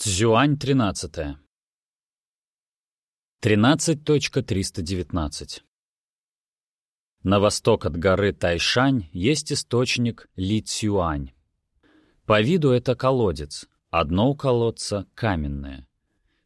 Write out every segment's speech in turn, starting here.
Цзюань 13. 13.319. На восток от горы Тайшань есть источник Ли Цюань. По виду это колодец, одно у колодца каменное.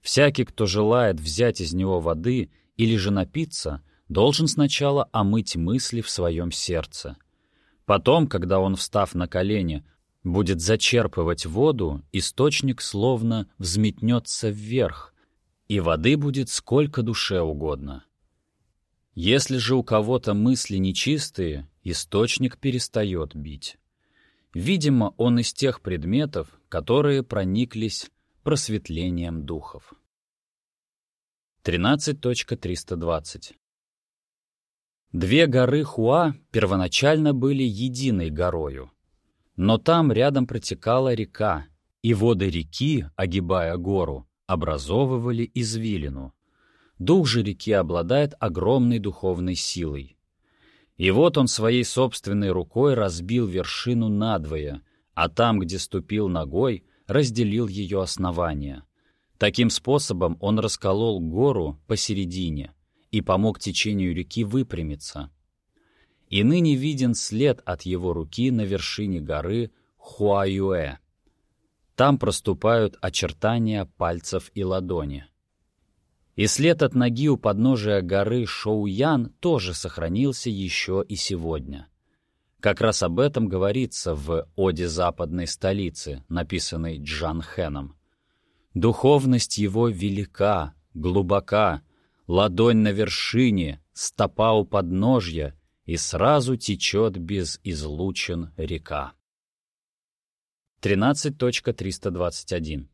Всякий, кто желает взять из него воды или же напиться, должен сначала омыть мысли в своем сердце. Потом, когда он, встав на колени, будет зачерпывать воду, источник словно взметнется вверх, и воды будет сколько душе угодно. Если же у кого-то мысли нечистые, источник перестает бить. Видимо, он из тех предметов, которые прониклись просветлением духов. 13.320 Две горы Хуа первоначально были единой горою, но там рядом протекала река, и воды реки, огибая гору, образовывали извилину. Дух же реки обладает огромной духовной силой. И вот он своей собственной рукой разбил вершину надвое, а там, где ступил ногой, разделил ее основание. Таким способом он расколол гору посередине и помог течению реки выпрямиться — и ныне виден след от его руки на вершине горы Хуаюэ. Там проступают очертания пальцев и ладони. И след от ноги у подножия горы Шоуян тоже сохранился еще и сегодня. Как раз об этом говорится в «Оде западной столицы», написанной Джан Хэном. «Духовность его велика, глубока, ладонь на вершине, стопа у подножья, и сразу течет без излучин река. 13.321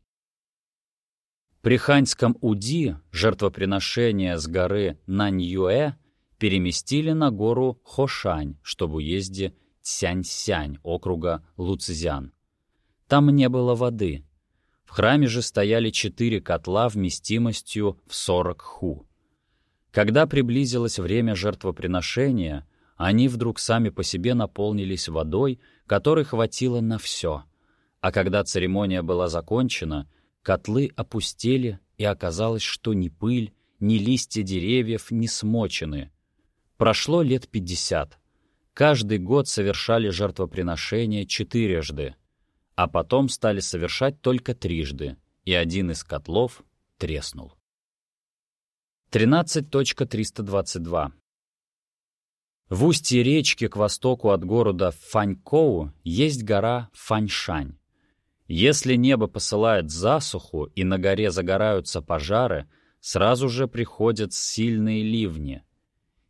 При ханьском Уди жертвоприношение с горы Наньюэ переместили на гору Хошань, чтобы уезде Цянь-Сянь округа Луцзян. Там не было воды. В храме же стояли четыре котла вместимостью в 40 ху. Когда приблизилось время жертвоприношения, они вдруг сами по себе наполнились водой, которой хватило на все. А когда церемония была закончена, котлы опустели, и оказалось, что ни пыль, ни листья деревьев не смочены. Прошло лет пятьдесят. Каждый год совершали жертвоприношения четырежды, а потом стали совершать только трижды, и один из котлов треснул. 13.322 в устье речки к востоку от города Фанькоу есть гора Фаньшань. Если небо посылает засуху и на горе загораются пожары, сразу же приходят сильные ливни.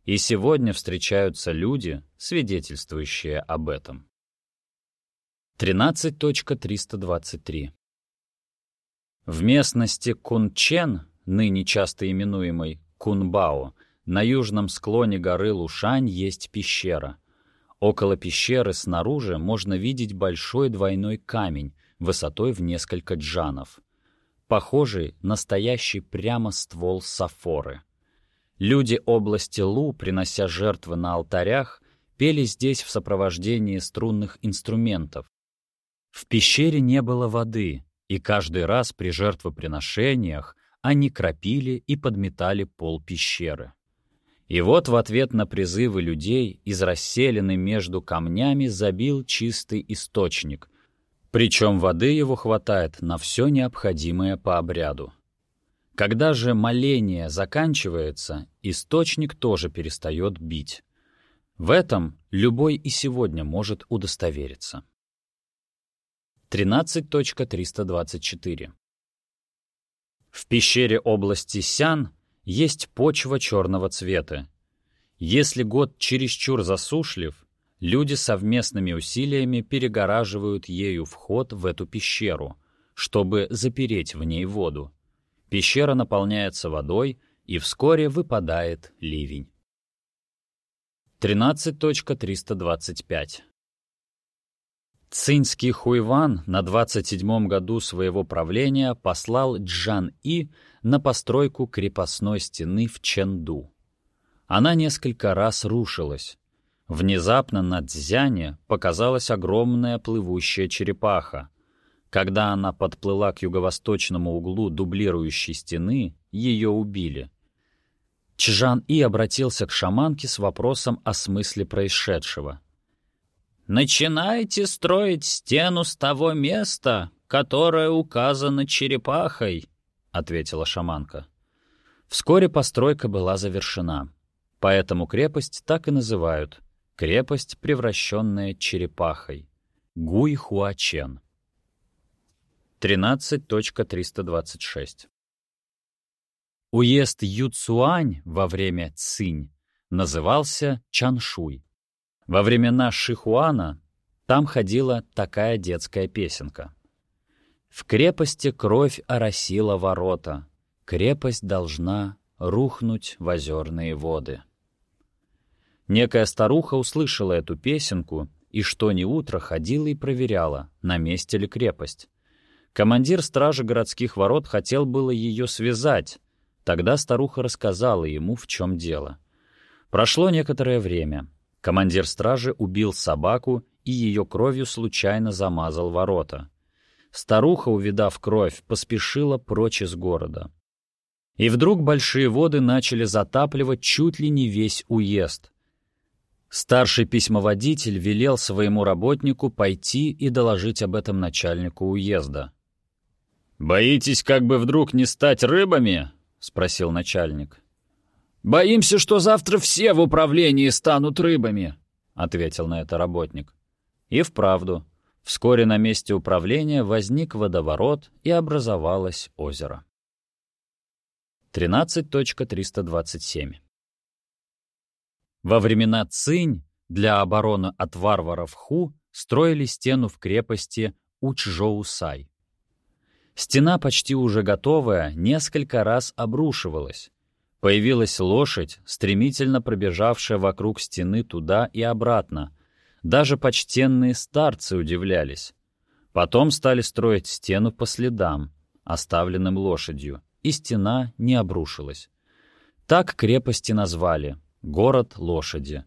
И сегодня встречаются люди, свидетельствующие об этом. 13.323 В местности Кунчен, ныне часто именуемой Кунбао, на южном склоне горы Лушань есть пещера. Около пещеры снаружи можно видеть большой двойной камень высотой в несколько джанов, похожий настоящий прямо ствол сафоры. Люди области Лу, принося жертвы на алтарях, пели здесь в сопровождении струнных инструментов. В пещере не было воды, и каждый раз при жертвоприношениях они кропили и подметали пол пещеры. И вот в ответ на призывы людей из расселены между камнями забил чистый источник, причем воды его хватает на все необходимое по обряду. Когда же моление заканчивается, источник тоже перестает бить. В этом любой и сегодня может удостовериться. 13.324 В пещере области Сян есть почва черного цвета. Если год чересчур засушлив, люди совместными усилиями перегораживают ею вход в эту пещеру, чтобы запереть в ней воду. Пещера наполняется водой, и вскоре выпадает ливень. 13.325 Цинский Хуйван на 27-м году своего правления послал Джан-И на постройку крепостной стены в Чэнду. Она несколько раз рушилась. Внезапно на Цзяне показалась огромная плывущая черепаха. Когда она подплыла к юго-восточному углу дублирующей стены, ее убили. Чжан И обратился к шаманке с вопросом о смысле происшедшего. «Начинайте строить стену с того места, которое указано черепахой», — ответила шаманка. Вскоре постройка была завершена. Поэтому крепость так и называют — крепость, превращенная черепахой. Гуйхуачен. 13.326 Уезд Юцуань во время Цинь назывался Чаншуй. Во времена Шихуана там ходила такая детская песенка. «В крепости кровь оросила ворота, крепость должна рухнуть в озерные воды». Некая старуха услышала эту песенку и что ни утро ходила и проверяла, на месте ли крепость. Командир стражи городских ворот хотел было ее связать. Тогда старуха рассказала ему, в чем дело. Прошло некоторое время. Командир стражи убил собаку и ее кровью случайно замазал ворота. Старуха, увидав кровь, поспешила прочь из города. И вдруг большие воды начали затапливать чуть ли не весь уезд. Старший письмоводитель велел своему работнику пойти и доложить об этом начальнику уезда. «Боитесь, как бы вдруг не стать рыбами?» — спросил начальник. «Боимся, что завтра все в управлении станут рыбами», — ответил на это работник. И вправду, вскоре на месте управления возник водоворот и образовалось озеро. 13.327 во времена Цинь для обороны от варваров Ху строили стену в крепости Учжоусай. Стена, почти уже готовая, несколько раз обрушивалась. Появилась лошадь, стремительно пробежавшая вокруг стены туда и обратно. Даже почтенные старцы удивлялись. Потом стали строить стену по следам, оставленным лошадью, и стена не обрушилась. Так крепости назвали — Город лошади.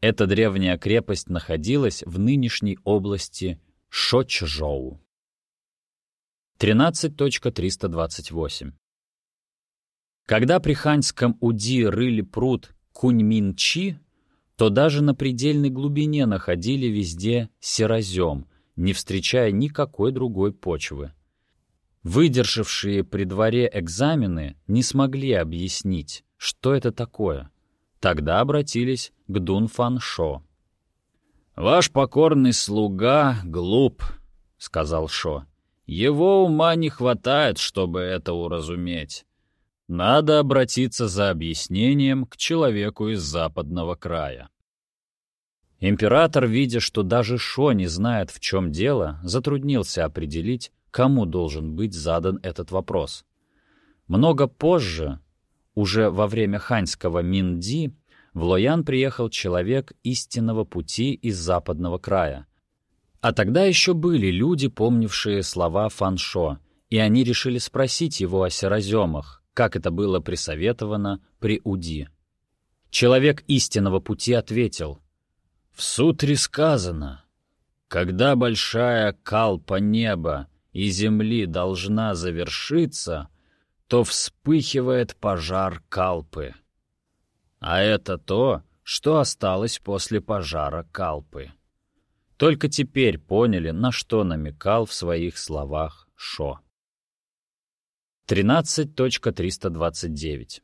Эта древняя крепость находилась в нынешней области Шочжоу. 13.328 Когда при ханьском Уди рыли пруд Куньмин-Чи, то даже на предельной глубине находили везде серозем, не встречая никакой другой почвы. Выдержавшие при дворе экзамены не смогли объяснить, что это такое — Тогда обратились к Дун Фан Шо. «Ваш покорный слуга глуп», — сказал Шо. «Его ума не хватает, чтобы это уразуметь. Надо обратиться за объяснением к человеку из западного края». Император, видя, что даже Шо не знает, в чем дело, затруднился определить, кому должен быть задан этот вопрос. Много позже уже во время ханьского Минди в Лоян приехал человек истинного пути из западного края. А тогда еще были люди, помнившие слова Фаншо, и они решили спросить его о сероземах, как это было присоветовано при Уди. Человек истинного пути ответил, «В сутре сказано, когда большая калпа неба и земли должна завершиться — то вспыхивает пожар Калпы. А это то, что осталось после пожара Калпы. Только теперь поняли, на что намекал в своих словах Шо. 13.329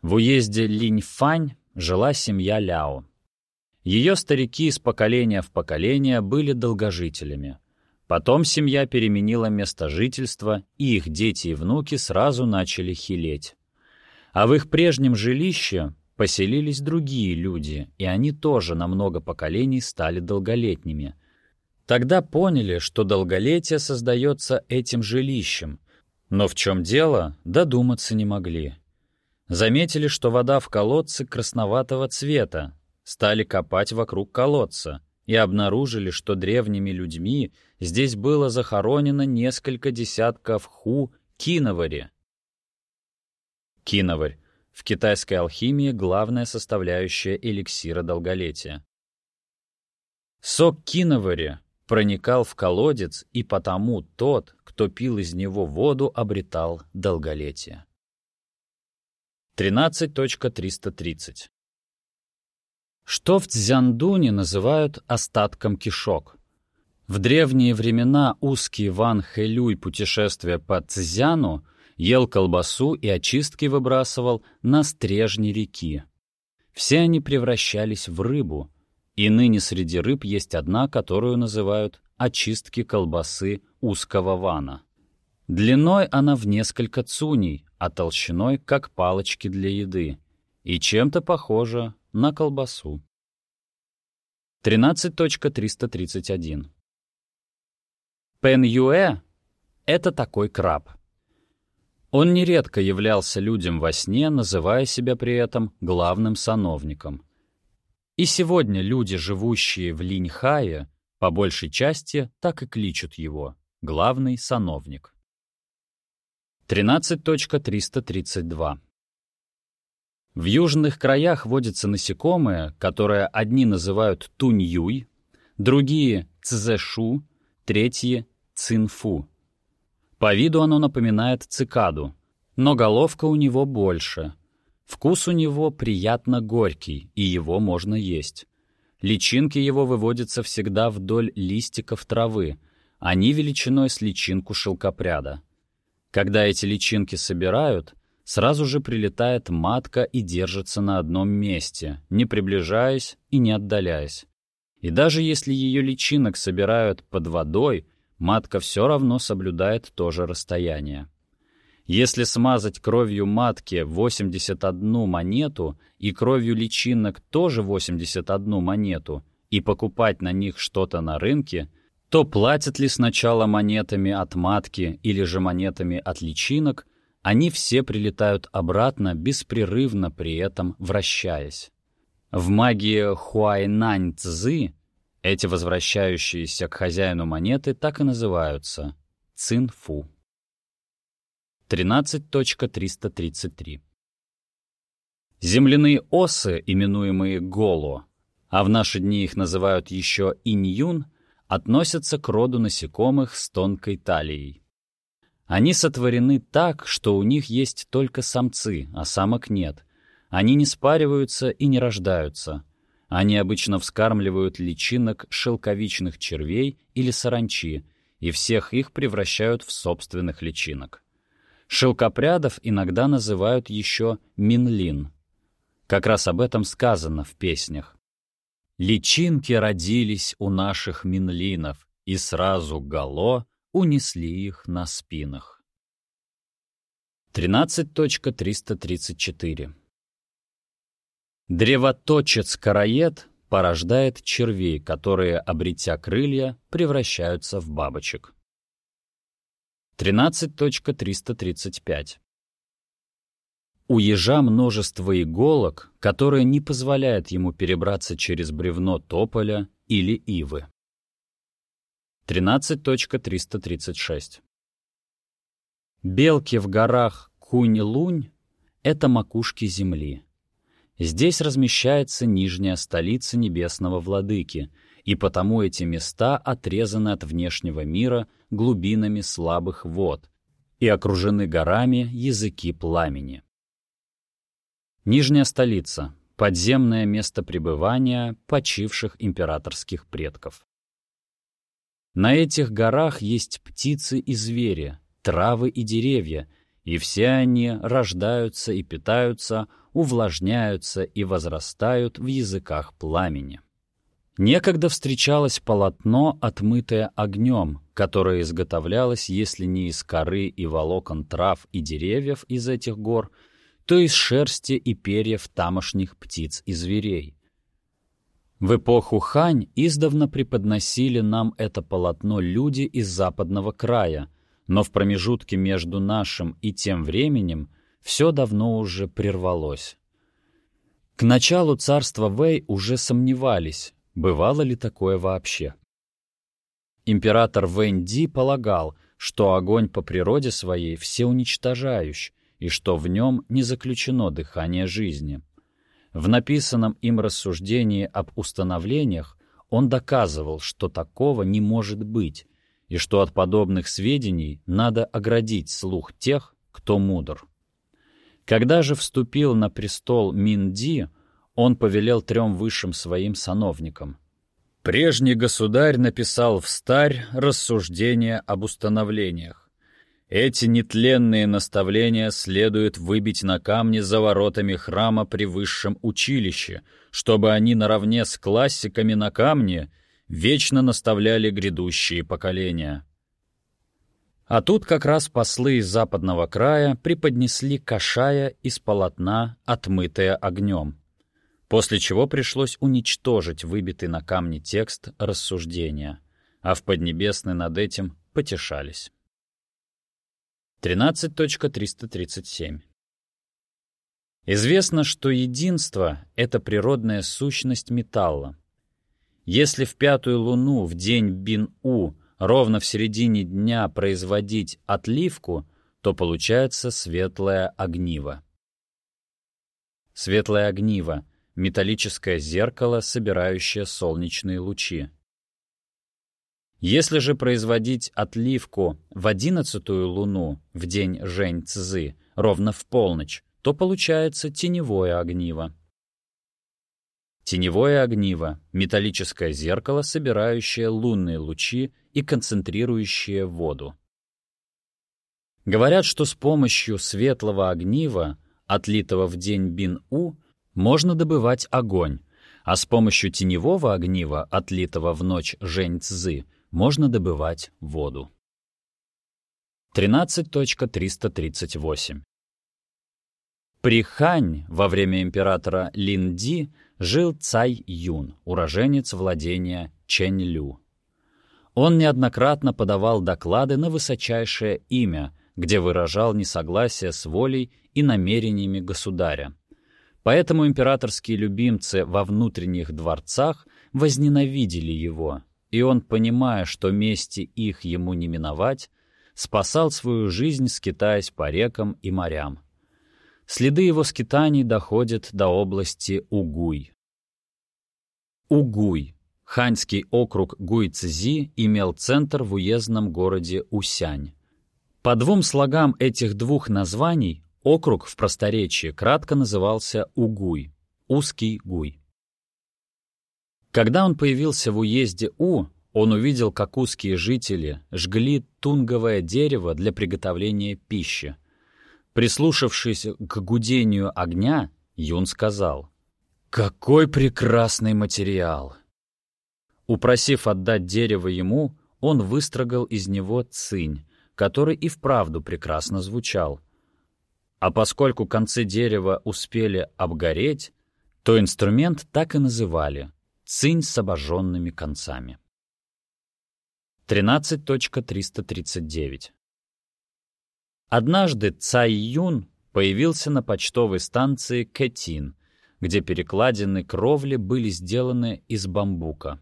В уезде Линьфань жила семья Ляо. Ее старики из поколения в поколение были долгожителями. Потом семья переменила место жительства, и их дети и внуки сразу начали хилеть. А в их прежнем жилище поселились другие люди, и они тоже на много поколений стали долголетними. Тогда поняли, что долголетие создается этим жилищем, но в чем дело, додуматься не могли. Заметили, что вода в колодце красноватого цвета, стали копать вокруг колодца — и обнаружили, что древними людьми здесь было захоронено несколько десятков ху киновари. Киноварь — в китайской алхимии главная составляющая эликсира долголетия. Сок киновари проникал в колодец, и потому тот, кто пил из него воду, обретал долголетие. 13.330 Что в Цзяндуне называют остатком кишок? В древние времена узкий Ван Хэлюй путешествия по Цзяну ел колбасу и очистки выбрасывал на стрежни реки. Все они превращались в рыбу, и ныне среди рыб есть одна, которую называют очистки колбасы узкого вана. Длиной она в несколько цуней, а толщиной, как палочки для еды, и чем-то похожа на колбасу. 13.331 Пен Юэ — это такой краб. Он нередко являлся людям во сне, называя себя при этом главным сановником. И сегодня люди, живущие в Линьхае, по большей части так и кличут его — главный сановник. 13.332 В южных краях водятся насекомые, которые одни называют туньюй, другие — цзэшу, третьи цинфу. По виду оно напоминает цикаду, но головка у него больше. Вкус у него приятно горький, и его можно есть. Личинки его выводятся всегда вдоль листиков травы, они величиной с личинку шелкопряда. Когда эти личинки собирают, сразу же прилетает матка и держится на одном месте, не приближаясь и не отдаляясь. И даже если ее личинок собирают под водой, матка все равно соблюдает то же расстояние. Если смазать кровью матки 81 монету и кровью личинок тоже 81 монету и покупать на них что-то на рынке, то платят ли сначала монетами от матки или же монетами от личинок, они все прилетают обратно, беспрерывно при этом вращаясь. В магии Хуайнань Цзы эти возвращающиеся к хозяину монеты так и называются — цинфу. 13.333 Земляные осы, именуемые голо, а в наши дни их называют еще иньюн, относятся к роду насекомых с тонкой талией. Они сотворены так, что у них есть только самцы, а самок нет. Они не спариваются и не рождаются — они обычно вскармливают личинок шелковичных червей или саранчи, и всех их превращают в собственных личинок. Шелкопрядов иногда называют еще минлин. Как раз об этом сказано в песнях. «Личинки родились у наших минлинов, и сразу гало унесли их на спинах». 13.334 Древоточец-караед порождает червей, которые, обретя крылья, превращаются в бабочек. 13.335 У ежа множество иголок, которые не позволяют ему перебраться через бревно тополя или ивы. 13.336 Белки в горах Кунь-Лунь — это макушки земли. Здесь размещается нижняя столица Небесного Владыки, и потому эти места отрезаны от внешнего мира глубинами слабых вод и окружены горами языки пламени. Нижняя столица — подземное место пребывания почивших императорских предков. На этих горах есть птицы и звери, травы и деревья, и все они рождаются и питаются увлажняются и возрастают в языках пламени. Некогда встречалось полотно, отмытое огнем, которое изготовлялось, если не из коры и волокон трав и деревьев из этих гор, то из шерсти и перьев тамошних птиц и зверей. В эпоху Хань издавна преподносили нам это полотно люди из западного края, но в промежутке между нашим и тем временем — все давно уже прервалось. К началу царства Вэй уже сомневались, бывало ли такое вообще. Император Вэнь-Ди полагал, что огонь по природе своей всеуничтожающий, и что в нем не заключено дыхание жизни. В написанном им рассуждении об установлениях он доказывал, что такого не может быть, и что от подобных сведений надо оградить слух тех, кто мудр. Когда же вступил на престол Минди, он повелел трем высшим своим сановникам. Прежний государь написал в старь рассуждения об установлениях. Эти нетленные наставления следует выбить на камне за воротами храма при высшем училище, чтобы они наравне с классиками на камне вечно наставляли грядущие поколения. А тут как раз послы из западного края преподнесли кашая из полотна, отмытое огнем, после чего пришлось уничтожить выбитый на камне текст рассуждения, а в Поднебесной над этим потешались. 13.337 Известно, что единство — это природная сущность металла. Если в пятую луну в день Бин-У ровно в середине дня производить отливку, то получается светлое огниво. Светлое огниво — металлическое зеркало, собирающее солнечные лучи. Если же производить отливку в одиннадцатую луну в день Жень Цзы ровно в полночь, то получается теневое огниво. Теневое огниво — металлическое зеркало, собирающее лунные лучи и концентрирующее воду. Говорят, что с помощью светлого огнива, отлитого в день Бин-У, можно добывать огонь, а с помощью теневого огнива, отлитого в ночь Жень-Цзы, можно добывать воду. 13.338 При Хань во время императора Линди жил Цай Юн, уроженец владения Чэнь-Лю. Он неоднократно подавал доклады на высочайшее имя, где выражал несогласие с волей и намерениями государя. Поэтому императорские любимцы во внутренних дворцах возненавидели его, и он, понимая, что мести их ему не миновать, спасал свою жизнь, скитаясь по рекам и морям. Следы его скитаний доходят до области Угуй. Угуй. Ханьский округ Гуйцзи имел центр в уездном городе Усянь. По двум слогам этих двух названий округ в просторечии кратко назывался Угуй, узкий Гуй. Когда он появился в уезде У, он увидел, как узкие жители жгли тунговое дерево для приготовления пищи. Прислушавшись к гудению огня, Юн сказал, «Какой прекрасный материал!» Упросив отдать дерево ему, он выстрогал из него цинь, который и вправду прекрасно звучал. А поскольку концы дерева успели обгореть, то инструмент так и называли Цинь с обожженными концами. 13.339 Однажды Цай Юн появился на почтовой станции Кэтин, где перекладины кровли были сделаны из бамбука.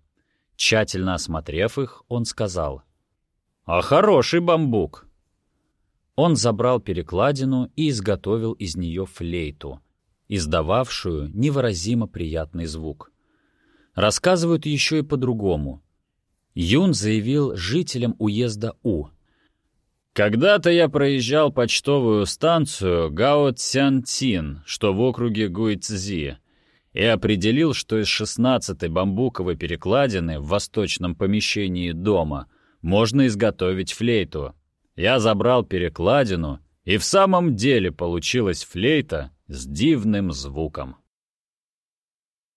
Тщательно осмотрев их, он сказал, «А хороший бамбук!» Он забрал перекладину и изготовил из нее флейту, издававшую невыразимо приятный звук. Рассказывают еще и по-другому. Юн заявил жителям уезда У. «Когда-то я проезжал почтовую станцию Гао Цянтин, что в округе Гуйцзи, и определил, что из шестнадцатой бамбуковой перекладины в восточном помещении дома можно изготовить флейту. Я забрал перекладину, и в самом деле получилась флейта с дивным звуком.